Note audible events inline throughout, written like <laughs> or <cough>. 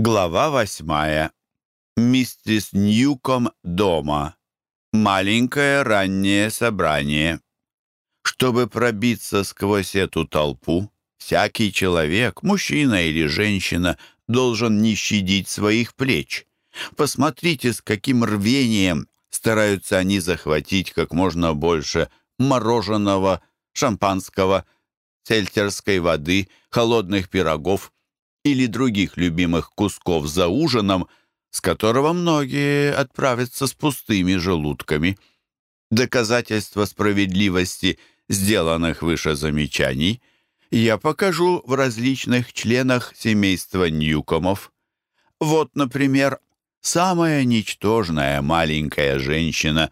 Глава восьмая. Миссис Ньюком дома. Маленькое раннее собрание. Чтобы пробиться сквозь эту толпу, всякий человек, мужчина или женщина, должен не щадить своих плеч. Посмотрите, с каким рвением стараются они захватить как можно больше мороженого, шампанского, сельтерской воды, холодных пирогов – или других любимых кусков за ужином, с которого многие отправятся с пустыми желудками. Доказательства справедливости сделанных выше замечаний я покажу в различных членах семейства Ньюкомов. Вот, например, самая ничтожная маленькая женщина,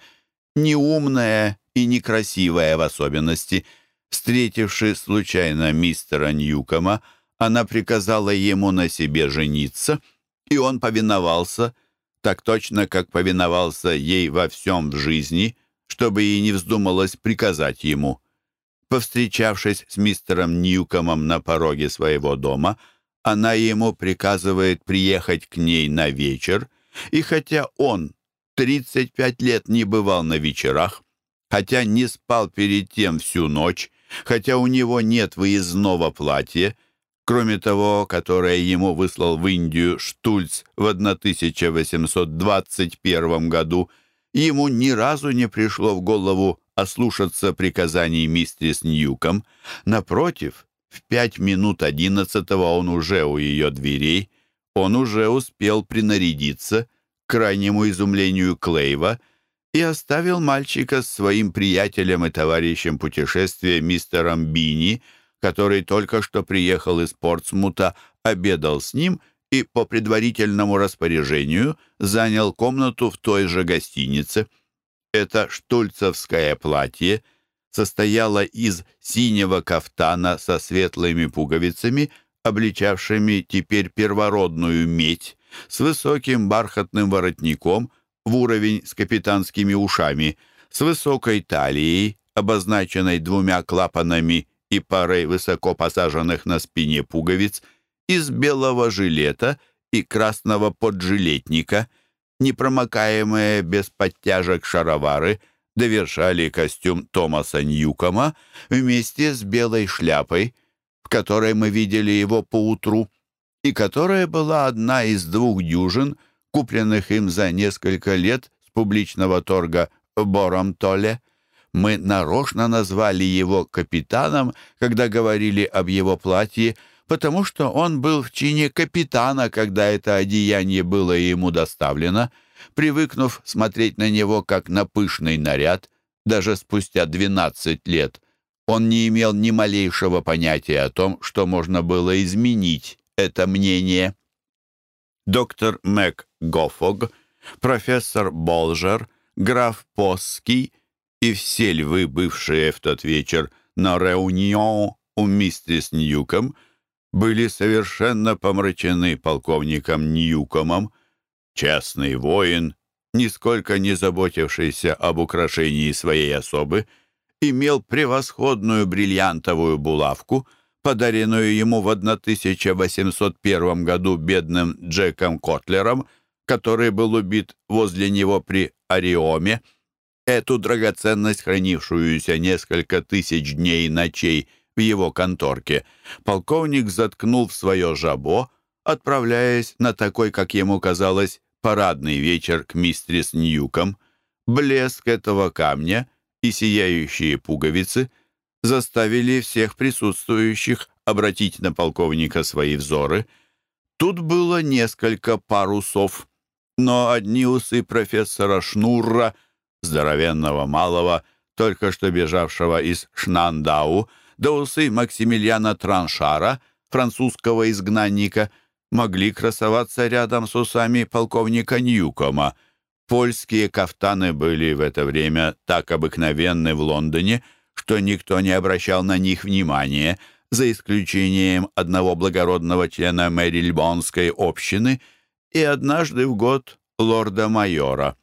неумная и некрасивая в особенности, встретивши случайно мистера Ньюкома, она приказала ему на себе жениться, и он повиновался, так точно, как повиновался ей во всем в жизни, чтобы ей не вздумалось приказать ему. Повстречавшись с мистером Ньюкомом на пороге своего дома, она ему приказывает приехать к ней на вечер, и хотя он 35 лет не бывал на вечерах, хотя не спал перед тем всю ночь, хотя у него нет выездного платья, кроме того, которое ему выслал в Индию Штульц в 1821 году, ему ни разу не пришло в голову ослушаться приказаний мистерс Ньюком. Напротив, в пять минут одиннадцатого он уже у ее дверей, он уже успел принарядиться, к крайнему изумлению Клейва, и оставил мальчика с своим приятелем и товарищем путешествия мистером Бини — который только что приехал из Портсмута, обедал с ним и по предварительному распоряжению занял комнату в той же гостинице. Это штульцевское платье состояло из синего кафтана со светлыми пуговицами, обличавшими теперь первородную медь, с высоким бархатным воротником в уровень с капитанскими ушами, с высокой талией, обозначенной двумя клапанами и парой высоко посаженных на спине пуговиц, из белого жилета и красного поджилетника, непромокаемые без подтяжек шаровары довершали костюм Томаса Ньюкома вместе с белой шляпой, в которой мы видели его поутру, и которая была одна из двух дюжин, купленных им за несколько лет с публичного торга в Бором-Толе. Мы нарочно назвали его капитаном, когда говорили об его платье, потому что он был в чине капитана, когда это одеяние было ему доставлено. Привыкнув смотреть на него как на пышный наряд, даже спустя 12 лет, он не имел ни малейшего понятия о том, что можно было изменить это мнение. Доктор Мэг Гоффог, профессор Болжер, граф Посский — и все львы, бывшие в тот вечер на реунион у мистерс Ньюком, были совершенно помрачены полковником Ньюкомом. Частный воин, нисколько не заботившийся об украшении своей особы, имел превосходную бриллиантовую булавку, подаренную ему в 1801 году бедным Джеком Котлером, который был убит возле него при Ариоме. Эту драгоценность, хранившуюся несколько тысяч дней и ночей в его конторке, полковник заткнул в свое жабо, отправляясь на такой, как ему казалось, парадный вечер к мистерис Ньюком. Блеск этого камня и сияющие пуговицы заставили всех присутствующих обратить на полковника свои взоры. Тут было несколько парусов, но одни усы профессора Шнурра — здоровенного малого, только что бежавшего из Шнандау, до усы Максимилиана Траншара, французского изгнанника, могли красоваться рядом с усами полковника Ньюкома. Польские кафтаны были в это время так обыкновенны в Лондоне, что никто не обращал на них внимания, за исключением одного благородного члена Мэрильбонской общины и однажды в год лорда-майора.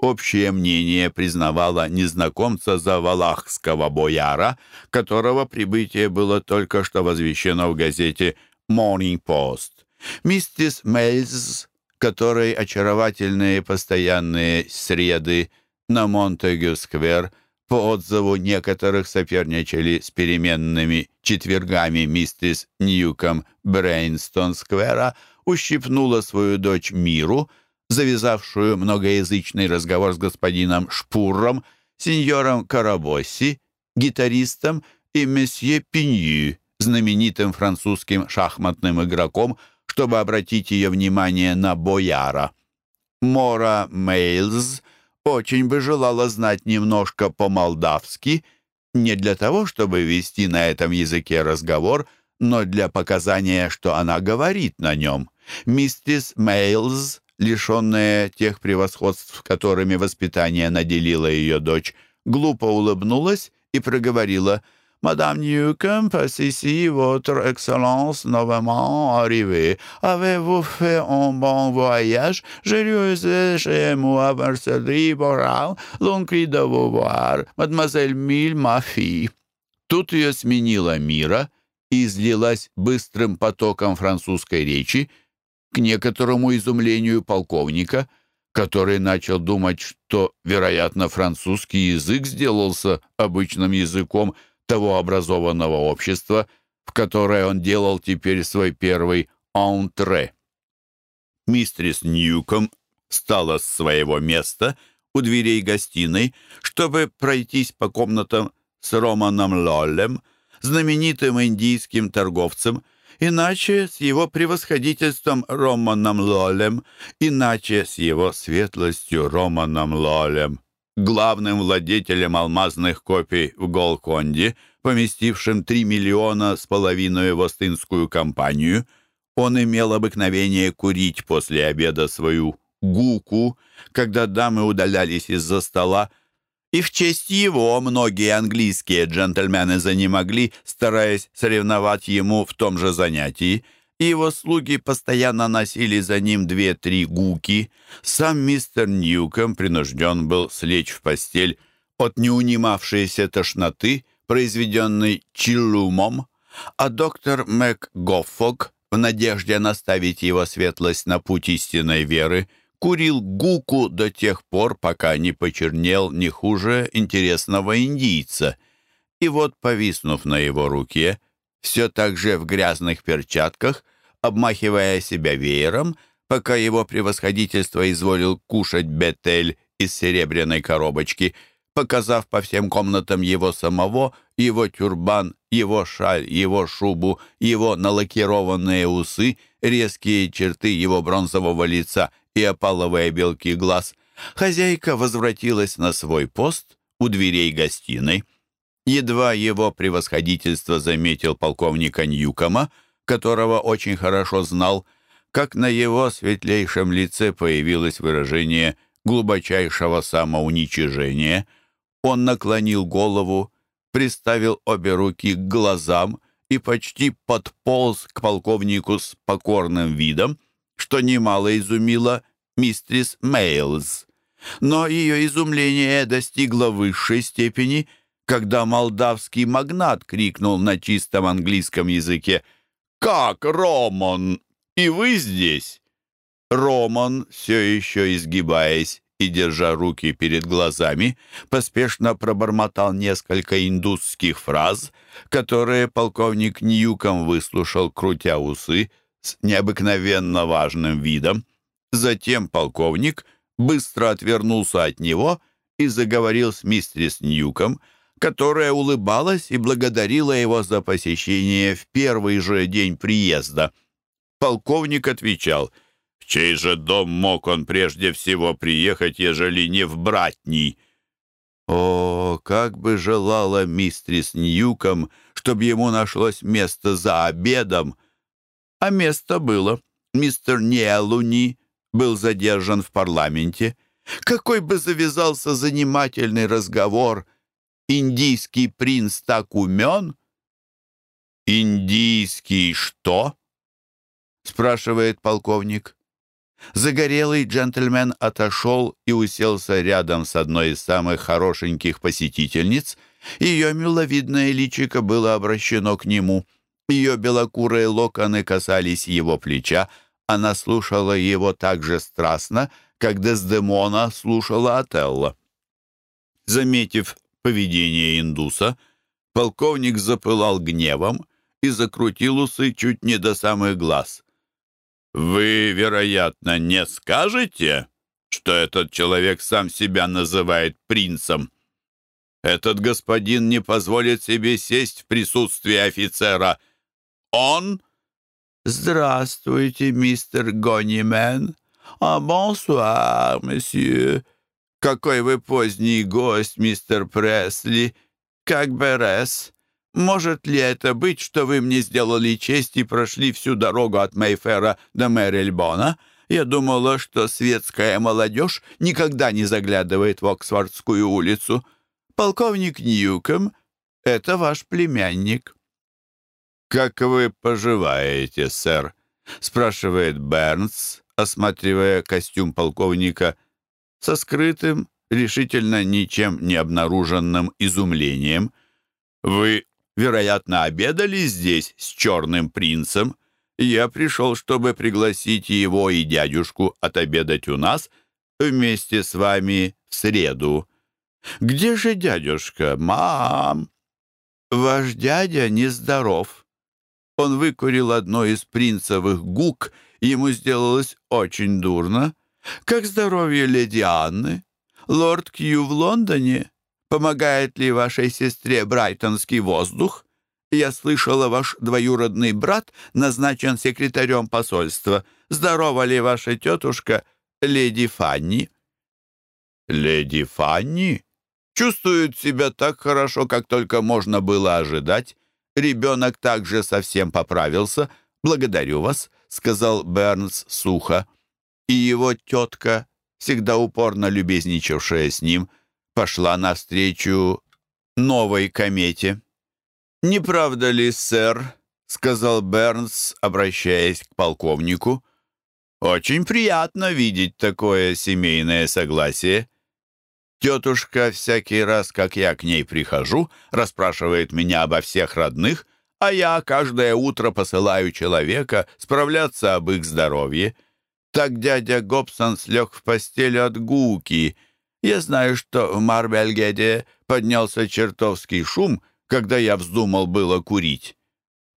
Общее мнение признавало незнакомца за валахского бояра, которого прибытие было только что возвещено в газете «Morning Post». Миссис Мейлз, которой очаровательные постоянные среды на Монтегю-сквер по отзыву некоторых соперничали с переменными четвергами миссис Ньюком Брейнстон-сквера, ущипнула свою дочь Миру, завязавшую многоязычный разговор с господином Шпуром, сеньором Карабосси, гитаристом и месье Пинью, знаменитым французским шахматным игроком, чтобы обратить ее внимание на Бояра. Мора Мейлз очень бы желала знать немножко по-молдавски, не для того, чтобы вести на этом языке разговор, но для показания, что она говорит на нем. Миссис Мейлз, лишенная тех превосходств, которыми воспитание наделило ее дочь, глупо улыбнулась и проговорила — Madame Newcomb, ici votre excellence nouvellement arrivée. Avez-vous fait un bon voyage? Je lui chez moi, Marcellerie Boral, l'oncle de vous voir, mademoiselle Миль, ma fille». Тут ее сменила мира и излилась быстрым потоком французской речи, к некоторому изумлению полковника, который начал думать, что, вероятно, французский язык сделался обычным языком – того образованного общества, в которое он делал теперь свой первый «ентре». Мистрис Ньюком встала с своего места у дверей гостиной, чтобы пройтись по комнатам с Романом Лоллем, знаменитым индийским торговцем, иначе с его превосходительством Романом Лолем, иначе с его светлостью Романом Лолем главным владетелем алмазных копий в Голконде, поместившим 3 миллиона с половиной в Остинскую компанию, он имел обыкновение курить после обеда свою гуку, когда дамы удалялись из-за стола, и в честь его многие английские джентльмены занемогли, стараясь соревновать ему в том же занятии — и его слуги постоянно носили за ним две-три гуки. Сам мистер Ньюком принужден был слечь в постель от неунимавшейся тошноты, произведенной чиллумом, а доктор МакГоффок, в надежде наставить его светлость на путь истинной веры, курил гуку до тех пор, пока не почернел не хуже интересного индийца. И вот, повиснув на его руке, все так же в грязных перчатках, обмахивая себя веером, пока его превосходительство изволил кушать бетель из серебряной коробочки, показав по всем комнатам его самого, его тюрбан, его шаль, его шубу, его налакированные усы, резкие черты его бронзового лица и опаловые белки глаз, хозяйка возвратилась на свой пост у дверей гостиной. Едва его превосходительство заметил полковника Ньюкома, которого очень хорошо знал, как на его светлейшем лице появилось выражение глубочайшего самоуничижения. Он наклонил голову, приставил обе руки к глазам и почти подполз к полковнику с покорным видом, что немало изумило мистрис Мейлз. Но ее изумление достигло высшей степени, когда молдавский магнат крикнул на чистом английском языке — «Как, Роман? И вы здесь?» Роман, все еще изгибаясь и держа руки перед глазами, поспешно пробормотал несколько индусских фраз, которые полковник Ньюком выслушал, крутя усы, с необыкновенно важным видом. Затем полковник быстро отвернулся от него и заговорил с мистерис Ньюком, которая улыбалась и благодарила его за посещение в первый же день приезда. Полковник отвечал, «В чей же дом мог он прежде всего приехать, ежели не в братний?» О, как бы желала мистрис Ньюком, чтобы ему нашлось место за обедом. А место было. Мистер Ниэлуни был задержан в парламенте. Какой бы завязался занимательный разговор — Индийский принц так умен? Индийский что? спрашивает полковник. Загорелый джентльмен отошел и уселся рядом с одной из самых хорошеньких посетительниц. Ее миловидное личико было обращено к нему. Ее белокурые локоны касались его плеча, она слушала его так же страстно, как Дездемона слушала Отелло. Заметив поведение индуса, полковник запылал гневом и закрутил усы чуть не до самых глаз. «Вы, вероятно, не скажете, что этот человек сам себя называет принцем? Этот господин не позволит себе сесть в присутствии офицера. Он...» «Здравствуйте, мистер Гонимен. А бонсуар, месье. Какой вы поздний гость, мистер Пресли. Как Берес. Может ли это быть, что вы мне сделали честь и прошли всю дорогу от Мейфера до Мэрильбона? Я думала, что светская молодежь никогда не заглядывает в Оксфордскую улицу. Полковник Ньюком — это ваш племянник». «Как вы поживаете, сэр?» — спрашивает Бернс, осматривая костюм полковника со скрытым, решительно ничем не обнаруженным изумлением. «Вы вероятно, обедали здесь с черным принцем. Я пришел, чтобы пригласить его и дядюшку отобедать у нас вместе с вами в среду. Где же дядюшка? Мам! Ваш дядя нездоров. Он выкурил одно из принцевых гук, ему сделалось очень дурно. Как здоровье леди Анны? Лорд Кью в Лондоне? Помогает ли вашей сестре брайтонский воздух? Я слышала, ваш двоюродный брат назначен секретарем посольства. Здорова ли ваша тетушка, леди Фанни?» «Леди Фанни?» чувствует себя так хорошо, как только можно было ожидать. Ребенок также совсем поправился. Благодарю вас», — сказал Бернс сухо. И его тетка, всегда упорно любезничавшая с ним, — пошла навстречу новой комете. «Не правда ли, сэр?» — сказал Бернс, обращаясь к полковнику. «Очень приятно видеть такое семейное согласие. Тетушка всякий раз, как я к ней прихожу, расспрашивает меня обо всех родных, а я каждое утро посылаю человека справляться об их здоровье. Так дядя Гобсон слег в постель от гуки — я знаю, что в Марбельгеде поднялся чертовский шум, когда я вздумал было курить.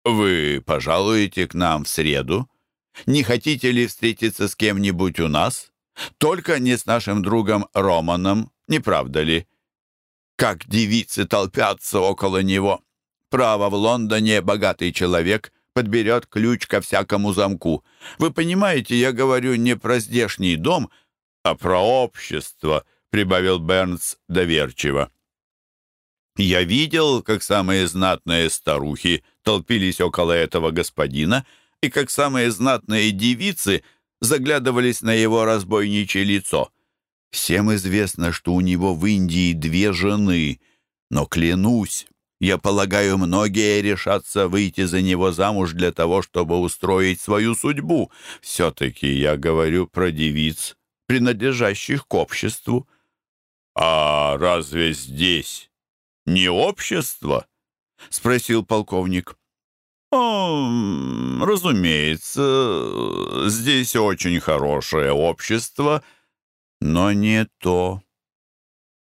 Вы пожалуете к нам в среду? Не хотите ли встретиться с кем-нибудь у нас? Только не с нашим другом Романом, не правда ли? Как девицы толпятся около него. Право, в Лондоне богатый человек подберет ключ ко всякому замку. Вы понимаете, я говорю не про здешний дом, а про общество —— прибавил Бернс доверчиво. «Я видел, как самые знатные старухи толпились около этого господина, и как самые знатные девицы заглядывались на его разбойничье лицо. Всем известно, что у него в Индии две жены, но, клянусь, я полагаю, многие решатся выйти за него замуж для того, чтобы устроить свою судьбу. Все-таки я говорю про девиц, принадлежащих к обществу. «А разве здесь не общество?» — спросил полковник. «О, разумеется, здесь очень хорошее общество, но не то.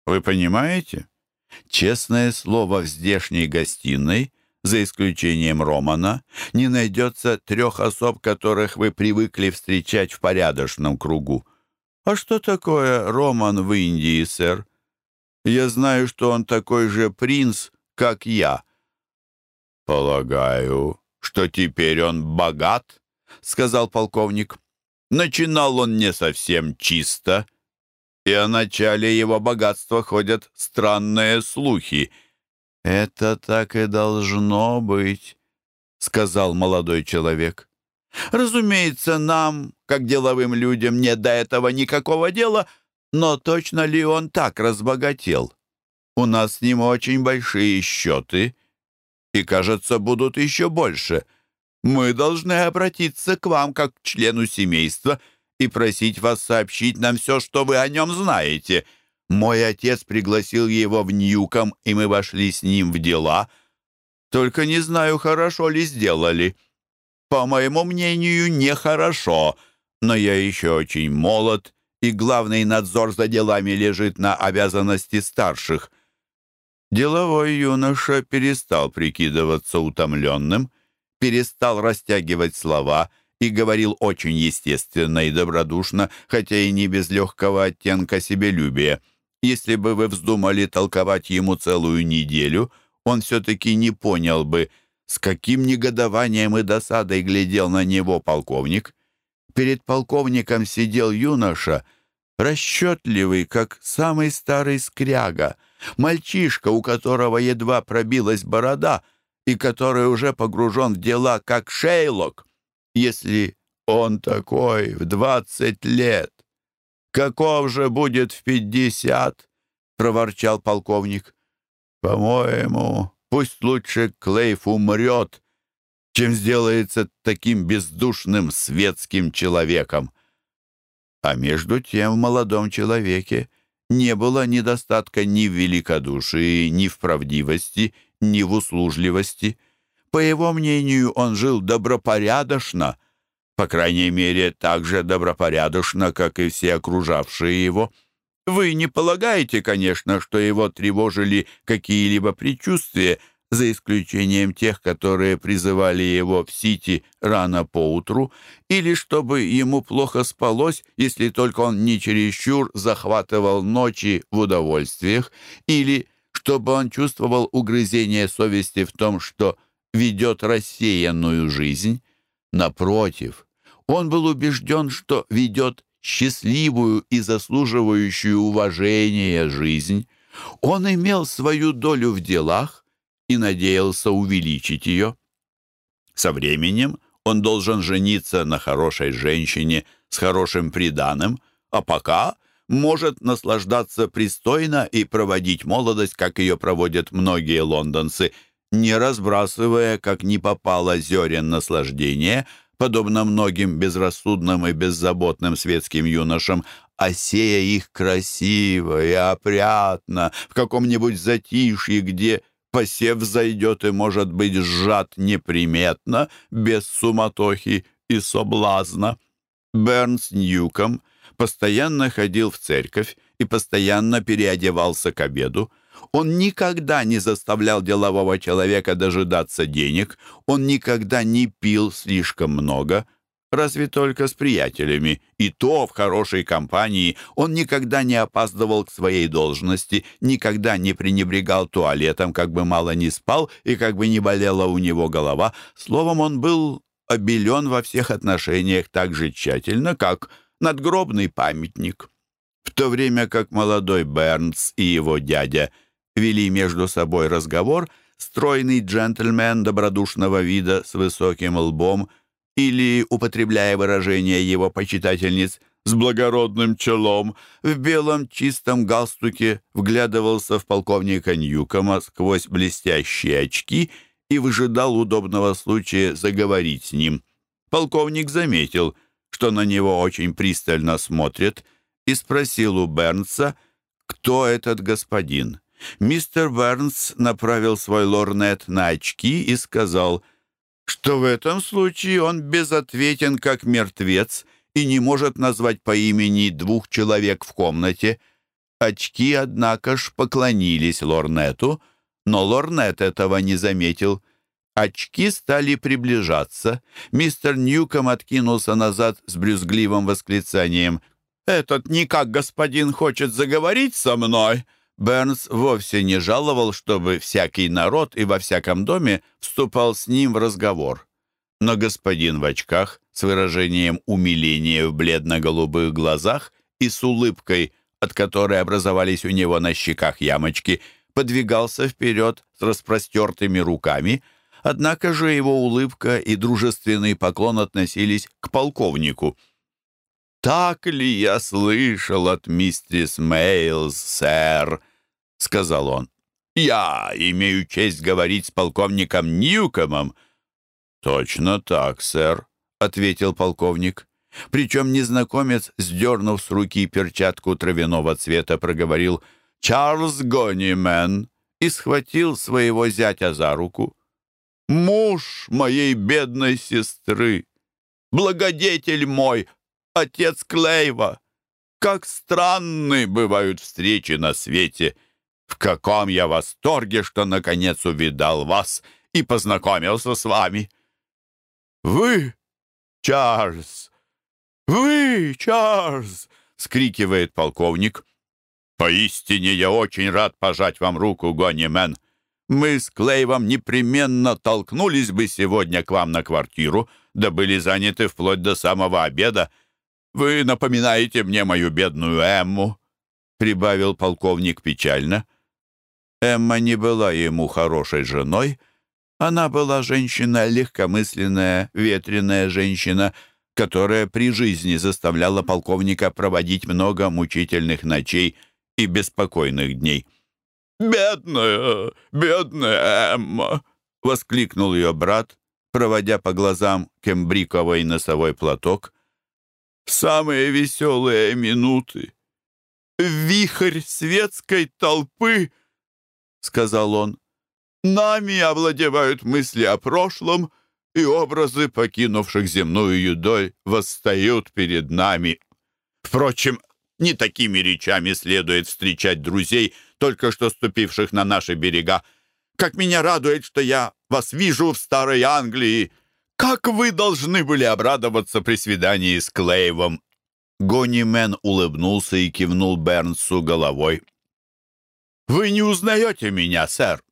Вы понимаете? Честное слово, в здешней гостиной, за исключением Романа, не найдется трех особ, которых вы привыкли встречать в порядочном кругу. «А что такое Роман в Индии, сэр? Я знаю, что он такой же принц, как я». «Полагаю, что теперь он богат», — сказал полковник. «Начинал он не совсем чисто, и о начале его богатства ходят странные слухи». «Это так и должно быть», — сказал молодой человек. Разумеется, нам, как деловым людям, нет до этого никакого дела, но точно ли он так разбогател? У нас с ним очень большие счеты, и, кажется, будут еще больше. Мы должны обратиться к вам, как к члену семейства, и просить вас сообщить нам все, что вы о нем знаете. Мой отец пригласил его в Ньюком, и мы вошли с ним в дела — Только не знаю, хорошо ли сделали. По моему мнению, нехорошо, но я еще очень молод, и главный надзор за делами лежит на обязанности старших. Деловой юноша перестал прикидываться утомленным, перестал растягивать слова и говорил очень естественно и добродушно, хотя и не без легкого оттенка себелюбия. Если бы вы вздумали толковать ему целую неделю, он все-таки не понял бы, с каким негодованием и досадой глядел на него полковник. Перед полковником сидел юноша, расчетливый, как самый старый скряга, мальчишка, у которого едва пробилась борода и который уже погружен в дела, как Шейлок. Если он такой в двадцать лет, каков же будет в пятьдесят? — проворчал полковник. «По-моему, пусть лучше Клейф умрет, чем сделается таким бездушным светским человеком». А между тем в молодом человеке не было недостатка ни в великодушии, ни в правдивости, ни в услужливости. По его мнению, он жил добропорядочно, по крайней мере, так же добропорядочно, как и все окружавшие его – вы не полагаете, конечно, что его тревожили какие-либо предчувствия, за исключением тех, которые призывали его в Сити рано поутру, или чтобы ему плохо спалось, если только он не чересчур захватывал ночи в удовольствиях, или чтобы он чувствовал угрызение совести в том, что ведет рассеянную жизнь. Напротив, он был убежден, что ведет счастливую и заслуживающую уважения жизнь. Он имел свою долю в делах и надеялся увеличить ее. Со временем он должен жениться на хорошей женщине с хорошим приданым, а пока может наслаждаться пристойно и проводить молодость, как ее проводят многие лондонцы, не разбрасывая, как ни попало, зерен наслаждения – подобно многим безрассудным и беззаботным светским юношам, а их красиво и опрятно в каком-нибудь затишье, где посев зайдет и может быть сжат неприметно, без суматохи и соблазна. Бернс Ньюком постоянно ходил в церковь и постоянно переодевался к обеду. Он никогда не заставлял делового человека дожидаться денег, он никогда не пил слишком много, разве только с приятелями, и то в хорошей компании он никогда не опаздывал к своей должности, никогда не пренебрегал туалетом, как бы мало не спал и как бы не болела у него голова. Словом, он был обелен во всех отношениях так же тщательно, как надгробный памятник. В то время как молодой Бернс и его дядя – вели между собой разговор, стройный джентльмен добродушного вида с высоким лбом или, употребляя выражение его почитательниц, с благородным челом, в белом чистом галстуке вглядывался в полковника Ньюкома сквозь блестящие очки и выжидал удобного случая заговорить с ним. Полковник заметил, что на него очень пристально смотрят, и спросил у Бернса, кто этот господин. Мистер Бернс направил свой лорнет на очки и сказал, что в этом случае он безответен как мертвец и не может назвать по имени двух человек в комнате. Очки, однако ж, поклонились лорнету, но лорнет этого не заметил. Очки стали приближаться. Мистер Ньюком откинулся назад с брюзгливым восклицанием. «Этот никак господин хочет заговорить со мной!» Бернс вовсе не жаловал, чтобы всякий народ и во всяком доме вступал с ним в разговор. Но господин в очках с выражением умиления в бледно-голубых глазах и с улыбкой, от которой образовались у него на щеках ямочки, подвигался вперед с распростертыми руками, однако же его улыбка и дружественный поклон относились к полковнику. «Так ли я слышал от миссис Мейлс, сэр?» — сказал он. «Я имею честь говорить с полковником Ньюкомом». «Точно так, сэр», — ответил полковник. Причем незнакомец, сдернув с руки перчатку травяного цвета, проговорил «Чарльз Гонимен» и схватил своего зятя за руку. муж моей бедной сестры, благодетель мой, отец Клейва. Как странны бывают встречи на свете. В каком я восторге, что наконец увидал вас и познакомился с вами. Вы, Чарльз, вы, Чарльз, скрикивает полковник. Поистине я очень рад пожать вам руку, Гонимен. Мы с Клейвом непременно толкнулись бы сегодня к вам на квартиру, да были заняты вплоть до самого обеда. Вы напоминаете мне мою бедную Эмму», — прибавил полковник печально. Эмма не была ему хорошей женой. Она была женщина легкомысленная, ветреная женщина, которая при жизни заставляла полковника проводить много мучительных ночей и беспокойных дней. «Бедная, бедная Эмма!» — воскликнул ее брат, проводя по глазам кембриковый носовой платок. «Самые веселые минуты! Вихрь светской толпы!» — сказал он. «Нами овладевают мысли о прошлом, и образы покинувших земную юдой восстают перед нами. Впрочем, не такими речами следует встречать друзей, только что ступивших на наши берега. Как меня радует, что я вас вижу в Старой Англии! Как вы должны были обрадоваться при свидании с Клейвом!» Гонимен улыбнулся и кивнул Бернсу головой. «Вы не узнаете меня, сэр.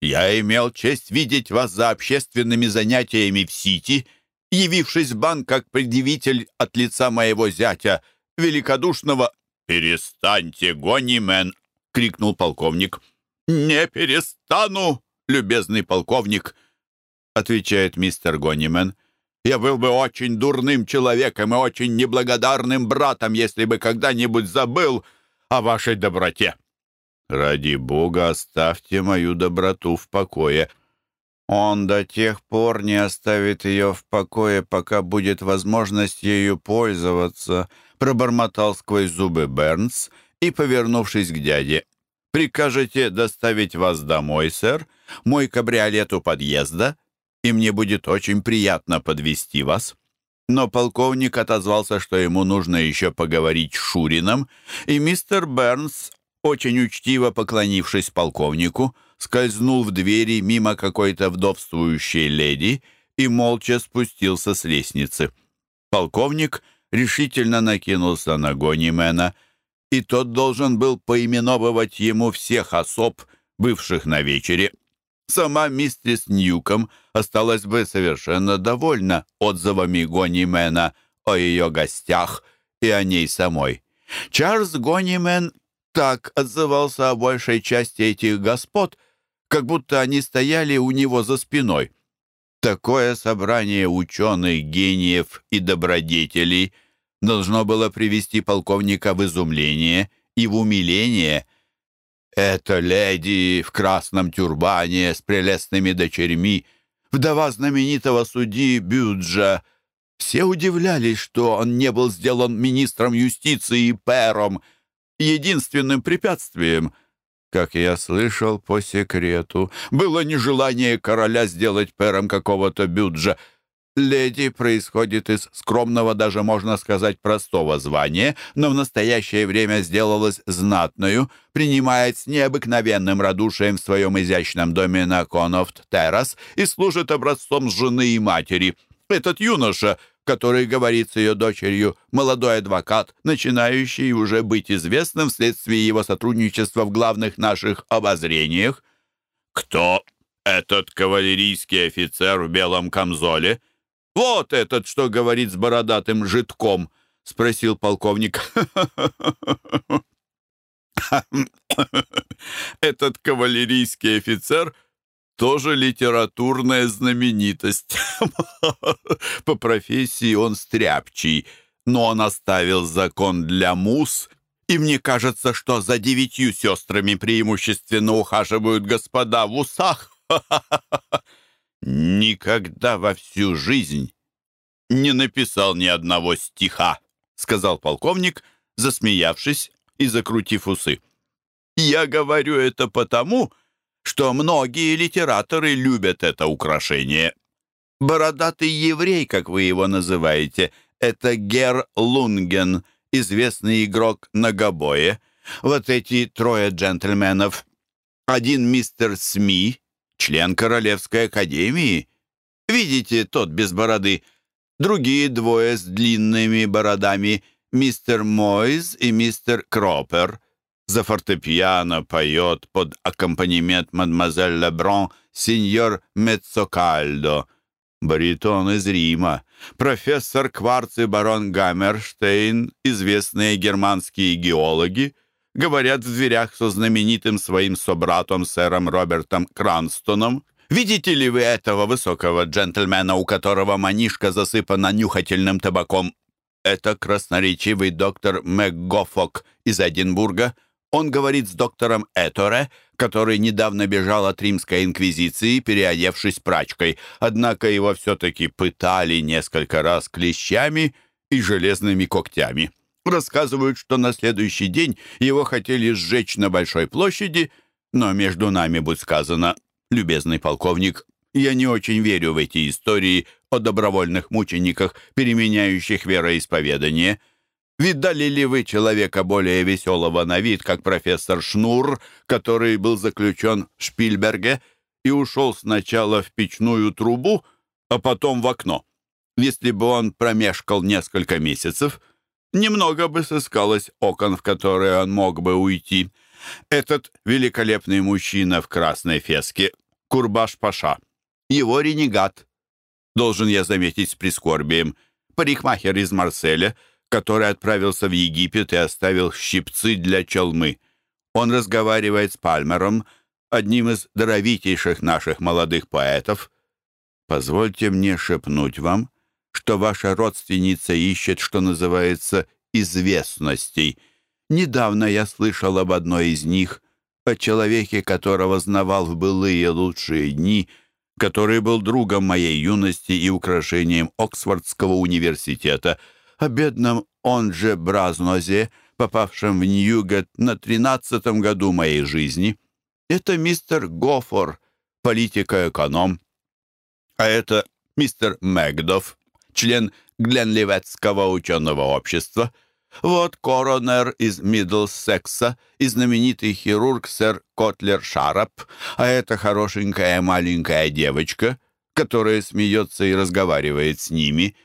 Я имел честь видеть вас за общественными занятиями в Сити, явившись в банк как предъявитель от лица моего зятя, великодушного...» «Перестаньте, Гонимен!» — крикнул полковник. «Не перестану, любезный полковник!» — отвечает мистер Гонимен. «Я был бы очень дурным человеком и очень неблагодарным братом, если бы когда-нибудь забыл о вашей доброте». «Ради бога, оставьте мою доброту в покое», он до тех пор не оставит ее в покое, пока будет возможность ею пользоваться, пробормотал сквозь зубы Бернс и, повернувшись к дяде, «Прикажете доставить вас домой, сэр? Мой кабриолет у подъезда, и мне будет очень приятно подвести вас». Но полковник отозвался, что ему нужно еще поговорить с Шурином, и мистер Бернс, очень учтиво поклонившись полковнику, скользнул в двери мимо какой-то вдовствующей леди и молча спустился с лестницы. Полковник решительно накинулся на Гонимена, и тот должен был поименовывать ему всех особ, бывших на вечере. Сама мистерс Ньюком осталась бы совершенно довольна отзывами Гонимена о ее гостях и о ней самой. Чарльз Гонимен так отзывался о большей части этих господ — как будто они стояли у него за спиной. Такое собрание ученых, гениев и добродетелей должно было привести полковника в изумление и в умиление. Эта леди в красном тюрбане с прелестными дочерьми, вдова знаменитого судьи Бюджа, все удивлялись, что он не был сделан министром юстиции и пером, единственным препятствием — как я слышал по секрету, было нежелание короля сделать пером какого-то бюджа. Леди происходит из скромного, даже можно сказать, простого звания, но в настоящее время сделалась знатную, принимает с необыкновенным радушием в своем изящном доме на Конофт-Террас и служит образцом жены и матери. Этот юноша — который говорит с ее дочерью, молодой адвокат, начинающий уже быть известным вследствие его сотрудничества в главных наших обозрениях. «Кто этот кавалерийский офицер в белом камзоле? Вот этот, что говорит с бородатым житком», — спросил полковник. «Этот кавалерийский офицер — тоже литературная знаменитость. <laughs> По профессии он стряпчий, но он оставил закон для мус, и мне кажется, что за девятью сестрами преимущественно ухаживают господа в усах. <laughs> Никогда во всю жизнь не написал ни одного стиха, сказал полковник, засмеявшись и закрутив усы. Я говорю это потому, что многие литераторы любят это украшение. Бородатый еврей, как вы его называете, это Гер Лунген, известный игрок на гобое. Вот эти трое джентльменов. Один мистер СМИ, член Королевской академии. Видите, тот без бороды. Другие двое с длинными бородами, мистер Мойз и мистер Кропер. За фортепиано поет под аккомпанемент мадемуазель Леброн сеньор Меццокальдо. Баритон из Рима. Профессор Кварц и барон Гаммерштейн, известные германские геологи, говорят в дверях со знаменитым своим собратом сэром Робертом Кранстоном. Видите ли вы этого высокого джентльмена, у которого манишка засыпана нюхательным табаком? Это красноречивый доктор МcГофок из Эдинбурга. Он говорит с доктором Эторе, который недавно бежал от римской инквизиции, переодевшись прачкой. Однако его все-таки пытали несколько раз клещами и железными когтями. Рассказывают, что на следующий день его хотели сжечь на Большой площади, но между нами, будь сказано, любезный полковник, я не очень верю в эти истории о добровольных мучениках, переменяющих вероисповедание. Видали ли вы человека более веселого на вид, как профессор Шнур, который был заключен в Шпильберге и ушел сначала в печную трубу, а потом в окно? Если бы он промешкал несколько месяцев, немного бы сыскалось окон, в которые он мог бы уйти. Этот великолепный мужчина в красной феске Курбаш-Паша. Его ренегат. Должен я заметить с прискорбием. Парикмахер из Марселя, который отправился в Египет и оставил щипцы для челмы. Он разговаривает с Пальмером, одним из даровитейших наших молодых поэтов. Позвольте мне шепнуть вам, что ваша родственница ищет, что называется, известностей. Недавно я слышал об одной из них — о человеке, которого знавал в былые лучшие дни, который был другом моей юности и украшением Оксфордского университета, о бедном он же Бразнозе, попавшем в Ньюгет на тринадцатом году моей жизни. Это мистер Гофор, политика-эконом. А это мистер Мэгдов, член Гленливетского ученого общества — вот коронер из Миддлсекса и знаменитый хирург сэр Котлер Шарап, а это хорошенькая маленькая девочка, которая смеется и разговаривает с ними.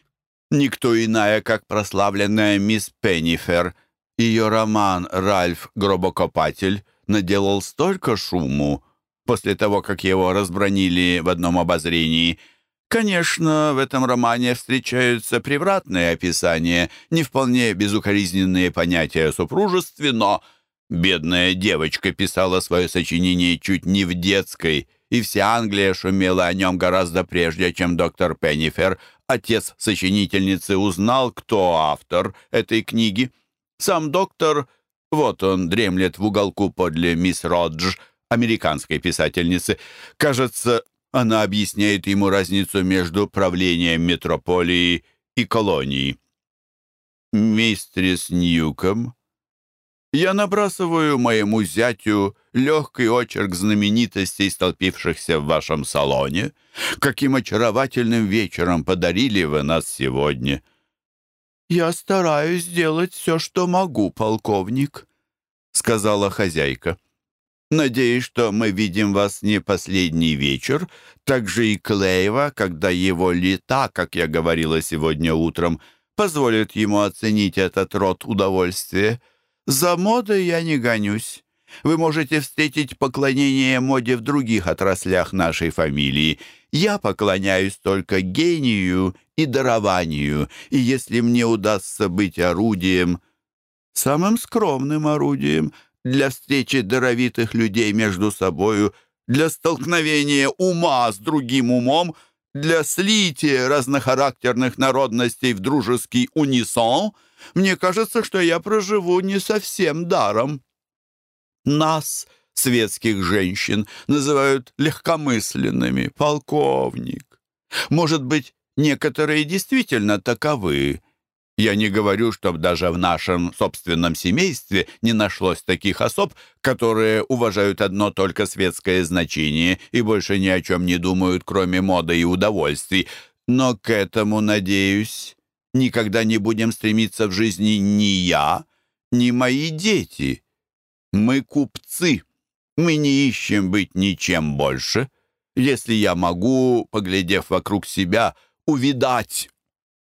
Никто иная, как прославленная мисс Пеннифер. Ее роман «Ральф. Гробокопатель» наделал столько шуму после того, как его разбронили в одном обозрении – Конечно, в этом романе встречаются превратные описания, не вполне безукоризненные понятия о супружестве, но бедная девочка писала свое сочинение чуть не в детской, и вся Англия шумела о нем гораздо прежде, чем доктор Пеннифер, отец сочинительницы, узнал, кто автор этой книги. Сам доктор, вот он дремлет в уголку подле мисс Родж, американской писательницы, кажется, она объясняет ему разницу между правлением метрополии и колонии. «Мистрис Ньюком, я набрасываю моему зятю легкий очерк знаменитостей, столпившихся в вашем салоне. Каким очаровательным вечером подарили вы нас сегодня!» «Я стараюсь сделать все, что могу, полковник», — сказала хозяйка. Надеюсь, что мы видим вас не последний вечер, так же и Клеева, когда его лета, как я говорила сегодня утром, позволят ему оценить этот род удовольствия. За модой я не гонюсь. Вы можете встретить поклонение моде в других отраслях нашей фамилии. Я поклоняюсь только гению и дарованию, и если мне удастся быть орудием, самым скромным орудием — для встречи даровитых людей между собою, для столкновения ума с другим умом, для слития разнохарактерных народностей в дружеский унисон, мне кажется, что я проживу не совсем даром. Нас, светских женщин, называют легкомысленными, полковник. Может быть, некоторые действительно таковы, Я не говорю, чтобы даже в нашем собственном семействе не нашлось таких особ, которые уважают одно только светское значение и больше ни о чем не думают, кроме моды и удовольствий. Но к этому, надеюсь, никогда не будем стремиться в жизни ни я, ни мои дети. Мы купцы, мы не ищем быть ничем больше. Если я могу, поглядев вокруг себя, увидать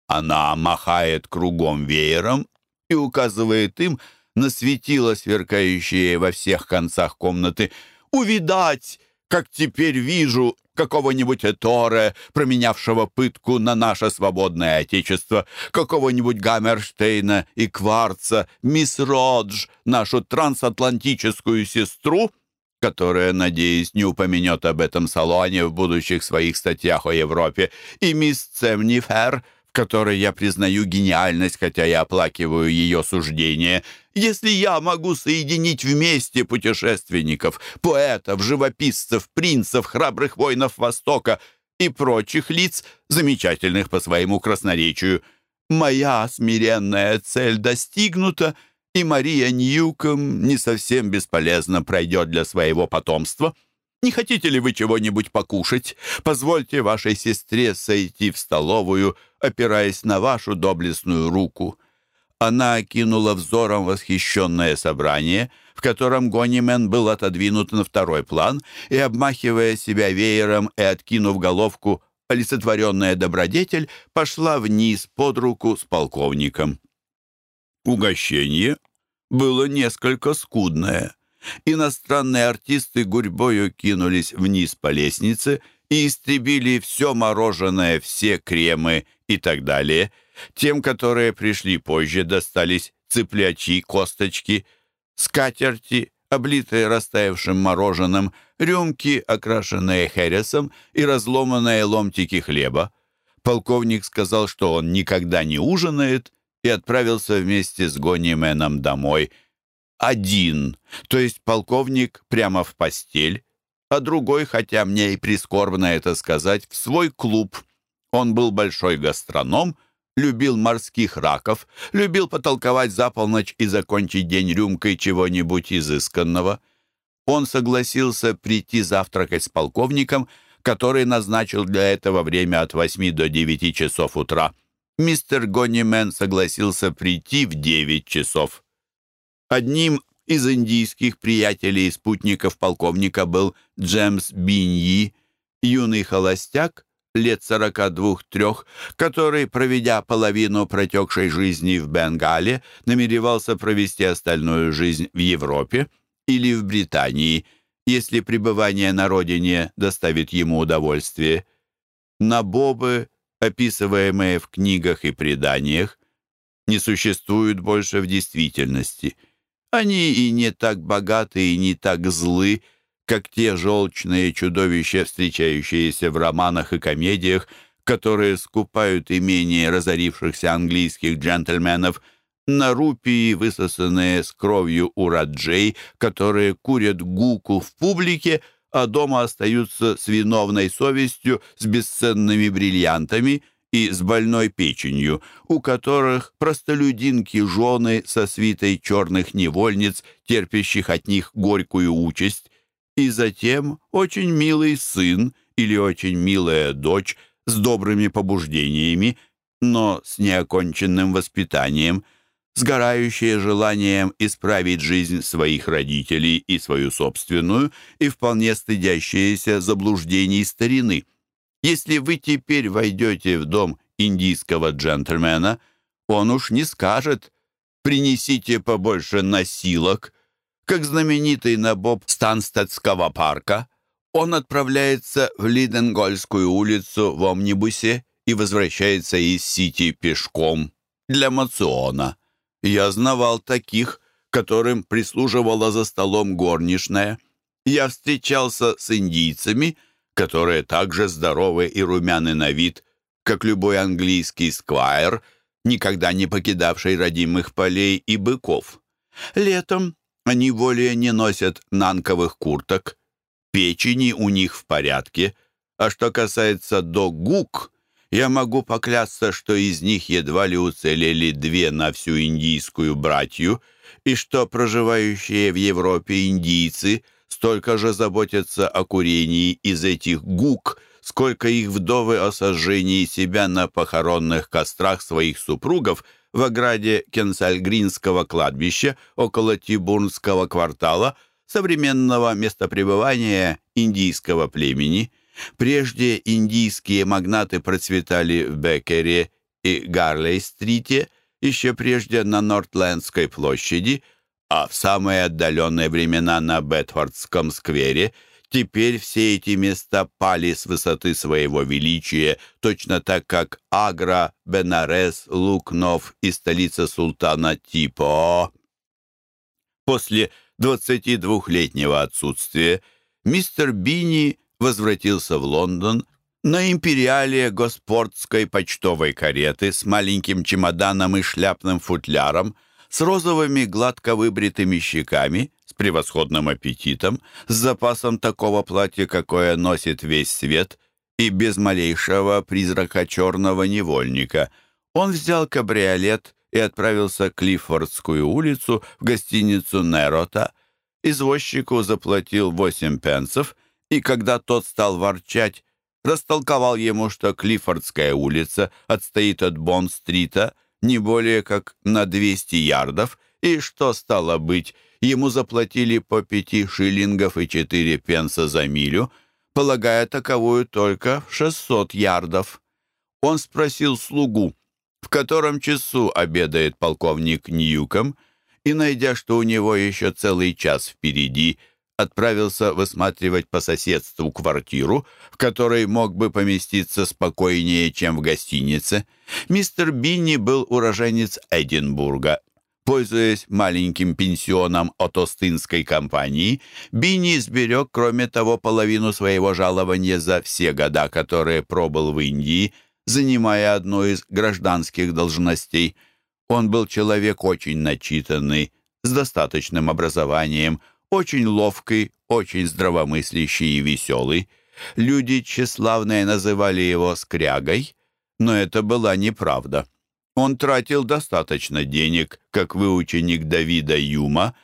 она махает кругом веером и указывает им на светило, сверкающее во всех концах комнаты. «Увидать, как теперь вижу какого-нибудь Эторе, променявшего пытку на наше свободное отечество, какого-нибудь Гаммерштейна и Кварца, мисс Родж, нашу трансатлантическую сестру, которая, надеюсь, не упомянет об этом салоне в будущих своих статьях о Европе, и мисс Цемнифер — в которой я признаю гениальность, хотя я оплакиваю ее суждение, если я могу соединить вместе путешественников, поэтов, живописцев, принцев, храбрых воинов Востока и прочих лиц, замечательных по своему красноречию, моя смиренная цель достигнута, и Мария Ньюком не совсем бесполезно пройдет для своего потомства». Не хотите ли вы чего-нибудь покушать? Позвольте вашей сестре сойти в столовую, опираясь на вашу доблестную руку». Она окинула взором восхищенное собрание, в котором Гонимен был отодвинут на второй план, и, обмахивая себя веером и откинув головку, олицетворенная добродетель пошла вниз под руку с полковником. Угощение было несколько скудное. Иностранные артисты гурьбою кинулись вниз по лестнице и истребили все мороженое, все кремы и так далее. Тем, которые пришли позже, достались цыплячьи косточки, скатерти, облитые растаявшим мороженым, рюмки, окрашенные хересом и разломанные ломтики хлеба. Полковник сказал, что он никогда не ужинает, и отправился вместе с Гонименом домой — один, то есть полковник прямо в постель, а другой, хотя мне и прискорбно это сказать, в свой клуб. Он был большой гастроном, любил морских раков, любил потолковать за полночь и закончить день рюмкой чего-нибудь изысканного. Он согласился прийти завтракать с полковником, который назначил для этого время от 8 до 9 часов утра. Мистер Гонимен согласился прийти в 9 часов. Одним из индийских приятелей и спутников полковника был Джемс Биньи, юный холостяк, лет сорока двух-трех, который, проведя половину протекшей жизни в Бенгале, намеревался провести остальную жизнь в Европе или в Британии, если пребывание на родине доставит ему удовольствие. Набобы, описываемые в книгах и преданиях, не существуют больше в действительности – они и не так богаты, и не так злы, как те желчные чудовища, встречающиеся в романах и комедиях, которые скупают имение разорившихся английских джентльменов на рупии, высосанные с кровью у раджей, которые курят гуку в публике, а дома остаются с виновной совестью, с бесценными бриллиантами — и с больной печенью, у которых простолюдинки жены со свитой черных невольниц, терпящих от них горькую участь, и затем очень милый сын или очень милая дочь с добрыми побуждениями, но с неоконченным воспитанием, сгорающие желанием исправить жизнь своих родителей и свою собственную, и вполне стыдящиеся заблуждений старины – если вы теперь войдете в дом индийского джентльмена, он уж не скажет «принесите побольше носилок», как знаменитый набоб Станстедского парка. Он отправляется в Лиденгольскую улицу в омнибусе и возвращается из Сити пешком для мациона. Я знавал таких, которым прислуживала за столом горничная. Я встречался с индийцами — которые также здоровы и румяны на вид, как любой английский сквайр, никогда не покидавший родимых полей и быков. Летом они более не носят нанковых курток, печени у них в порядке, а что касается до гук, Я могу поклясться, что из них едва ли уцелели две на всю индийскую братью, и что проживающие в Европе индийцы столько же заботятся о курении из этих гук, сколько их вдовы о сожжении себя на похоронных кострах своих супругов в ограде Кенсальгринского кладбища около Тибурнского квартала, современного местопребывания индийского племени – Прежде индийские магнаты процветали в Беккере и Гарлей-стрите, еще прежде на Нортлендской площади, а в самые отдаленные времена на Бетфордском сквере Теперь все эти места пали с высоты своего величия, точно так как Агра, Бенарес, Лукнов и столица султана Типо. После 22-летнего отсутствия мистер Бини возвратился в Лондон на империале госпортской почтовой кареты с маленьким чемоданом и шляпным футляром, с розовыми гладко выбритыми щеками, с превосходным аппетитом, с запасом такого платья, какое носит весь свет, и без малейшего призрака черного невольника. Он взял кабриолет и отправился к Клиффордскую улицу в гостиницу Нерота. Извозчику заплатил восемь пенсов — и когда тот стал ворчать, растолковал ему, что Клиффордская улица отстоит от Бонд-стрита не более как на 200 ярдов, и что стало быть, ему заплатили по пяти шиллингов и четыре пенса за милю, полагая таковую только в 600 ярдов. Он спросил слугу, в котором часу обедает полковник Ньюком, и, найдя, что у него еще целый час впереди, отправился высматривать по соседству квартиру, в которой мог бы поместиться спокойнее, чем в гостинице. Мистер Бинни был уроженец Эдинбурга. Пользуясь маленьким пенсионом от Остинской компании, Бинни сберег, кроме того, половину своего жалования за все года, которые пробыл в Индии, занимая одну из гражданских должностей. Он был человек очень начитанный, с достаточным образованием, очень ловкий, очень здравомыслящий и веселый. Люди тщеславные называли его «скрягой», но это была неправда. Он тратил достаточно денег, как выученик Давида Юма,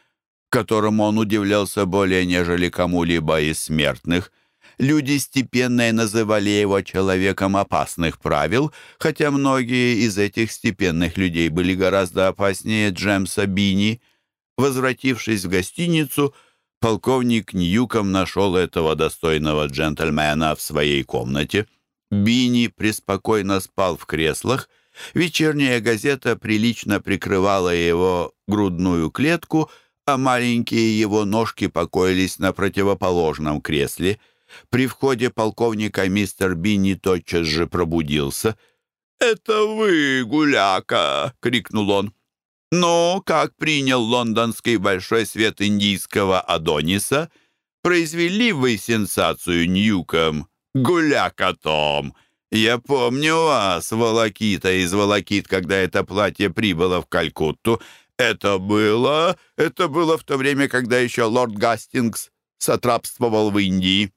которому он удивлялся более, нежели кому-либо из смертных. Люди степенные называли его человеком опасных правил, хотя многие из этих степенных людей были гораздо опаснее Джемса Бини — Возвратившись в гостиницу, полковник Ньюком нашел этого достойного джентльмена в своей комнате. Бини преспокойно спал в креслах. Вечерняя газета прилично прикрывала его грудную клетку, а маленькие его ножки покоились на противоположном кресле. При входе полковника мистер Бини тотчас же пробудился. «Это вы, гуляка!» — крикнул он. Но, как принял лондонский большой свет индийского Адониса, произвели вы сенсацию Ньюком, гуляка Том. Я помню вас, Волокита из Волокит, когда это платье прибыло в Калькутту. Это было... Это было в то время, когда еще лорд Гастингс сотрапствовал в Индии.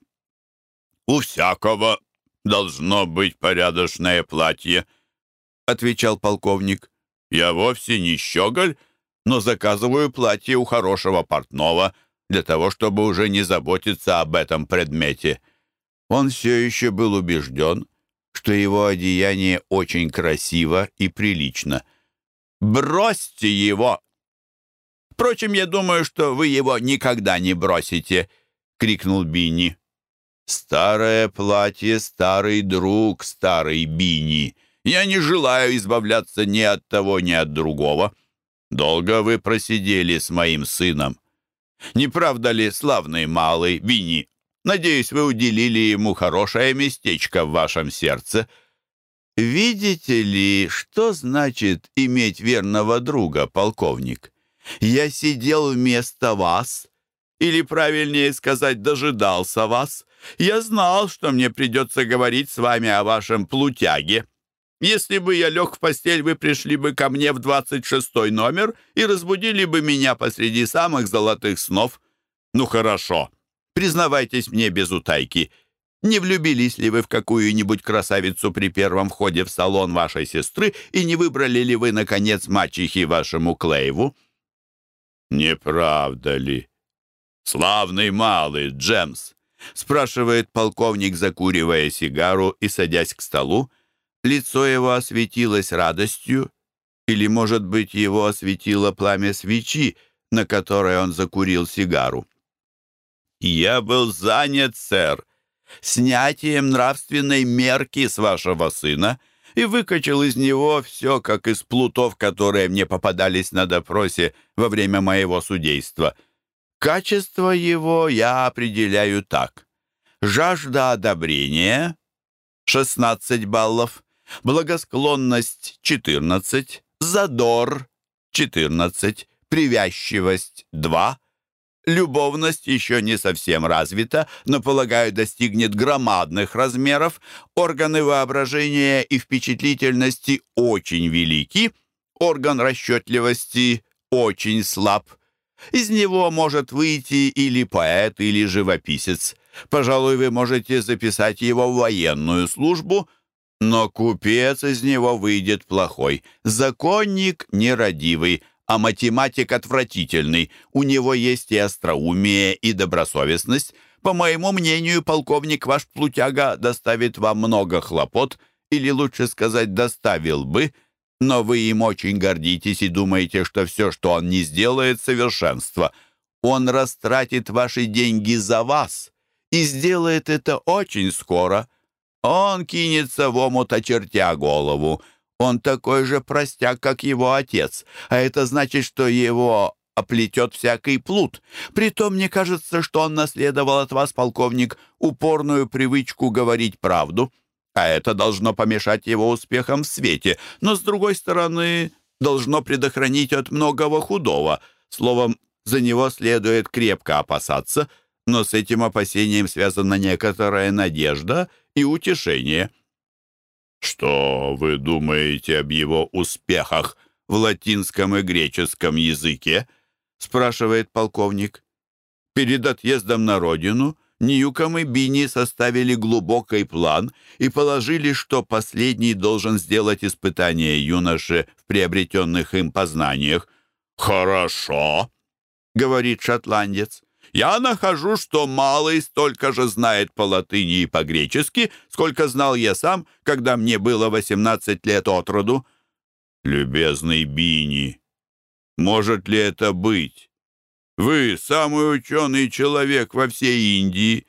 «У всякого должно быть порядочное платье», — отвечал полковник. Я вовсе не щеголь, но заказываю платье у хорошего портного для того, чтобы уже не заботиться об этом предмете. Он все еще был убежден, что его одеяние очень красиво и прилично. «Бросьте его!» «Впрочем, я думаю, что вы его никогда не бросите!» — крикнул Бинни. «Старое платье, старый друг, старый Бинни!» Я не желаю избавляться ни от того, ни от другого. Долго вы просидели с моим сыном. Не правда ли, славный малый Винни? Надеюсь, вы уделили ему хорошее местечко в вашем сердце. Видите ли, что значит иметь верного друга, полковник? Я сидел вместо вас, или, правильнее сказать, дожидался вас. Я знал, что мне придется говорить с вами о вашем плутяге. Если бы я лег в постель, вы пришли бы ко мне в двадцать шестой номер и разбудили бы меня посреди самых золотых снов. Ну хорошо, признавайтесь мне без утайки. Не влюбились ли вы в какую-нибудь красавицу при первом входе в салон вашей сестры и не выбрали ли вы, наконец, мачехи вашему Клейву?» «Не правда ли?» «Славный малый, Джемс!» — спрашивает полковник, закуривая сигару и садясь к столу. Лицо его осветилось радостью, или, может быть, его осветило пламя свечи, на которой он закурил сигару. «Я был занят, сэр, снятием нравственной мерки с вашего сына и выкачал из него все, как из плутов, которые мне попадались на допросе во время моего судейства. Качество его я определяю так. Жажда одобрения — 16 баллов, благосклонность — 14, задор — 14, привязчивость — 2, Любовность еще не совсем развита, но, полагаю, достигнет громадных размеров. Органы воображения и впечатлительности очень велики. Орган расчетливости очень слаб. Из него может выйти или поэт, или живописец. Пожалуй, вы можете записать его в военную службу, но купец из него выйдет плохой. Законник нерадивый, а математик отвратительный. У него есть и остроумие, и добросовестность. По моему мнению, полковник ваш плутяга доставит вам много хлопот, или лучше сказать, доставил бы, но вы им очень гордитесь и думаете, что все, что он не сделает, совершенство. Он растратит ваши деньги за вас и сделает это очень скоро. Он кинется в омут, очертя голову. Он такой же простяк, как его отец, а это значит, что его оплетет всякий плут. Притом мне кажется, что он наследовал от вас, полковник, упорную привычку говорить правду, а это должно помешать его успехам в свете, но, с другой стороны, должно предохранить от многого худого. Словом, за него следует крепко опасаться, но с этим опасением связана некоторая надежда и утешение. «Что вы думаете об его успехах в латинском и греческом языке?» — спрашивает полковник. Перед отъездом на родину Ньюком и Бини составили глубокий план и положили, что последний должен сделать испытание юноше в приобретенных им познаниях. «Хорошо», — говорит шотландец. Я нахожу, что малый столько же знает по латыни и по-гречески, сколько знал я сам, когда мне было 18 лет от роду. Любезный Бини, может ли это быть? Вы самый ученый человек во всей Индии.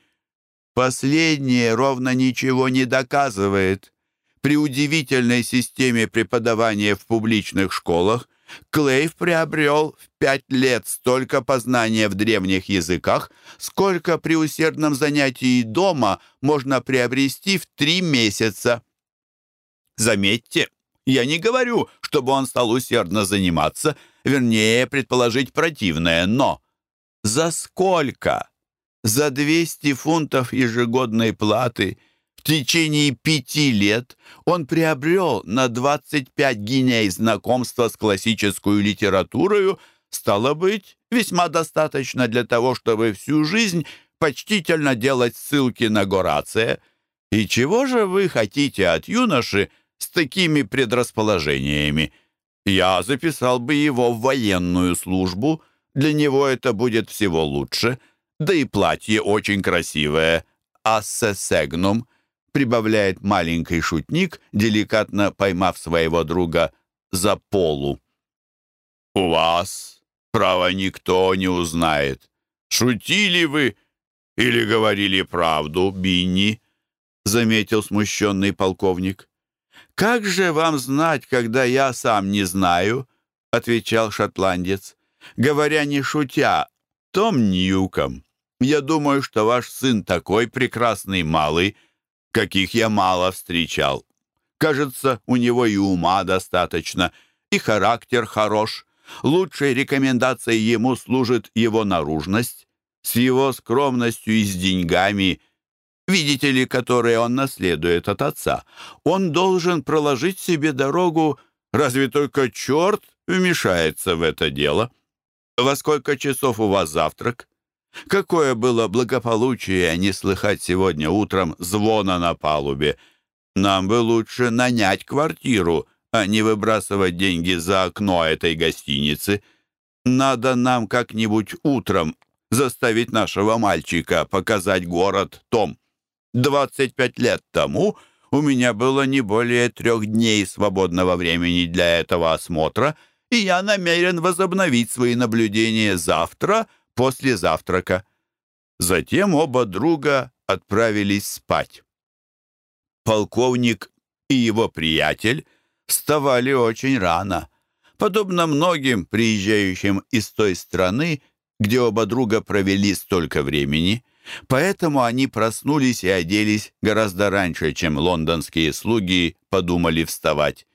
Последнее ровно ничего не доказывает. При удивительной системе преподавания в публичных школах Клейв приобрел в пять лет столько познания в древних языках, сколько при усердном занятии дома можно приобрести в три месяца. Заметьте, я не говорю, чтобы он стал усердно заниматься, вернее, предположить противное, но за сколько? За 200 фунтов ежегодной платы – в течение пяти лет он приобрел на 25 гиней знакомства с классической литературой, стало быть, весьма достаточно для того, чтобы всю жизнь почтительно делать ссылки на Горация. И чего же вы хотите от юноши с такими предрасположениями? Я записал бы его в военную службу, для него это будет всего лучше, да и платье очень красивое, ассесегнум — прибавляет маленький шутник, деликатно поймав своего друга за полу. «У вас, право, никто не узнает. Шутили вы или говорили правду, Бинни?» заметил смущенный полковник. «Как же вам знать, когда я сам не знаю?» отвечал шотландец. «Говоря не шутя, Том Ньюком, я думаю, что ваш сын такой прекрасный малый, каких я мало встречал. Кажется, у него и ума достаточно, и характер хорош. Лучшей рекомендацией ему служит его наружность. С его скромностью и с деньгами, видите ли, которые он наследует от отца, он должен проложить себе дорогу, разве только черт вмешается в это дело. Во сколько часов у вас завтрак? Какое было благополучие не слыхать сегодня утром звона на палубе. Нам бы лучше нанять квартиру, а не выбрасывать деньги за окно этой гостиницы. Надо нам как-нибудь утром заставить нашего мальчика показать город, Том. Двадцать пять лет тому у меня было не более трех дней свободного времени для этого осмотра, и я намерен возобновить свои наблюдения завтра после завтрака. Затем оба друга отправились спать. Полковник и его приятель вставали очень рано. Подобно многим приезжающим из той страны, где оба друга провели столько времени, поэтому они проснулись и оделись гораздо раньше, чем лондонские слуги подумали вставать.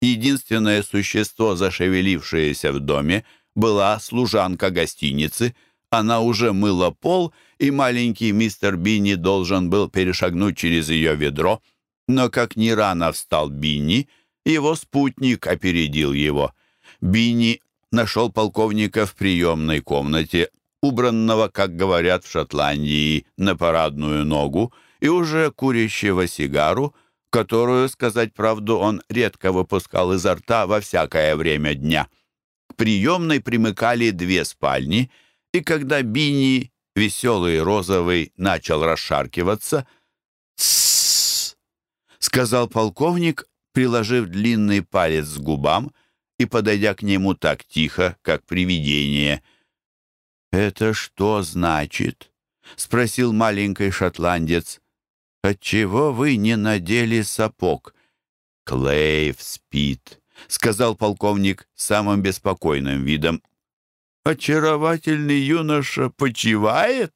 Единственное существо, зашевелившееся в доме, была служанка гостиницы. Она уже мыла пол, и маленький мистер Бинни должен был перешагнуть через ее ведро. Но как ни рано встал Бинни, его спутник опередил его. Бинни нашел полковника в приемной комнате, убранного, как говорят в Шотландии, на парадную ногу, и уже курящего сигару, которую, сказать правду, он редко выпускал изо рта во всякое время дня. К приемной примыкали две спальни, и когда Бини, веселый розовый, начал расшаркиваться, «Тссс!» — сказал полковник, приложив длинный палец к губам и подойдя к нему так тихо, как привидение. «Это что значит?» — спросил маленький шотландец. «Отчего вы не надели сапог?» «Клейв спит», — сказал полковник самым беспокойным видом. «Очаровательный юноша почивает?»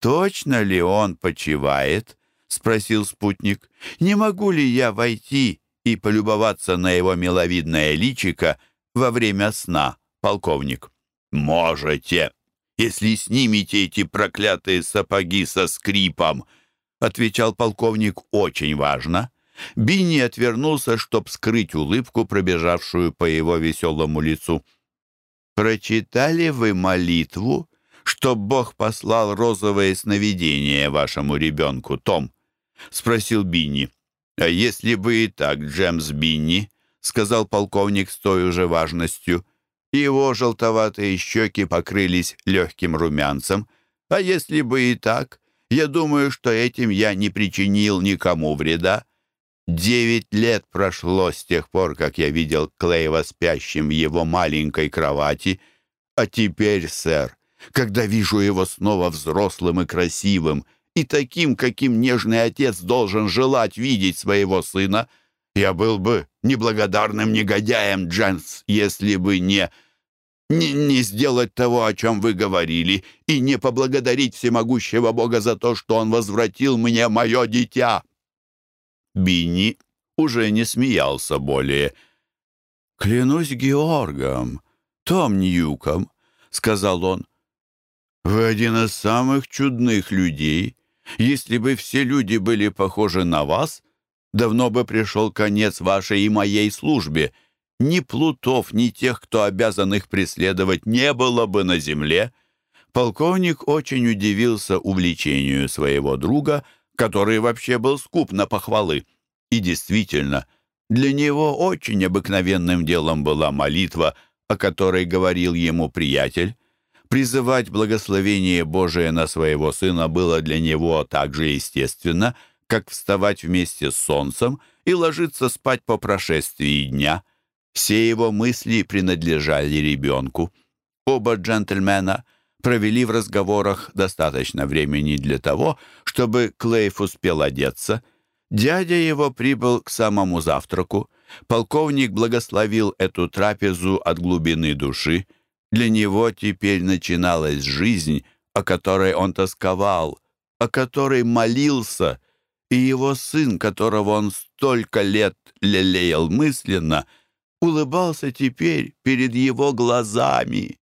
«Точно ли он почивает?» — спросил спутник. «Не могу ли я войти и полюбоваться на его миловидное личико во время сна, полковник. «Можете, если снимете эти проклятые сапоги со скрипом», отвечал полковник очень важно. Бинни отвернулся, чтоб скрыть улыбку, пробежавшую по его веселому лицу. «Прочитали вы молитву, что Бог послал розовое сновидение вашему ребенку, Том?» — спросил Бинни. «А если бы и так, Джемс Бинни», — сказал полковник с той же важностью, его желтоватые щеки покрылись легким румянцем, «а если бы и так, я думаю, что этим я не причинил никому вреда. Девять лет прошло с тех пор, как я видел Клейва спящим в его маленькой кровати, а теперь, сэр, когда вижу его снова взрослым и красивым, — и таким, каким нежный отец должен желать видеть своего сына. Я был бы неблагодарным негодяем, Дженс, если бы не... Не, не сделать того, о чем вы говорили, и не поблагодарить всемогущего Бога за то, что Он возвратил мне мое дитя. Бинни уже не смеялся более. «Клянусь Георгом, Том Ньюком», — сказал он, — «вы один из самых чудных людей, если бы все люди были похожи на вас, давно бы пришел конец вашей и моей службе. Ни плутов, ни тех, кто обязан их преследовать, не было бы на земле». Полковник очень удивился увлечению своего друга, который вообще был скуп на похвалы. И действительно, для него очень обыкновенным делом была молитва, о которой говорил ему приятель. Призывать благословение Божие на своего сына было для него так же естественно, как вставать вместе с солнцем и ложиться спать по прошествии дня. Все его мысли принадлежали ребенку. Оба джентльмена провели в разговорах достаточно времени для того, чтобы Клейф успел одеться. Дядя его прибыл к самому завтраку. Полковник благословил эту трапезу от глубины души — для него теперь начиналась жизнь, о которой он тосковал, о которой молился, и его сын, которого он столько лет лелеял мысленно, улыбался теперь перед его глазами.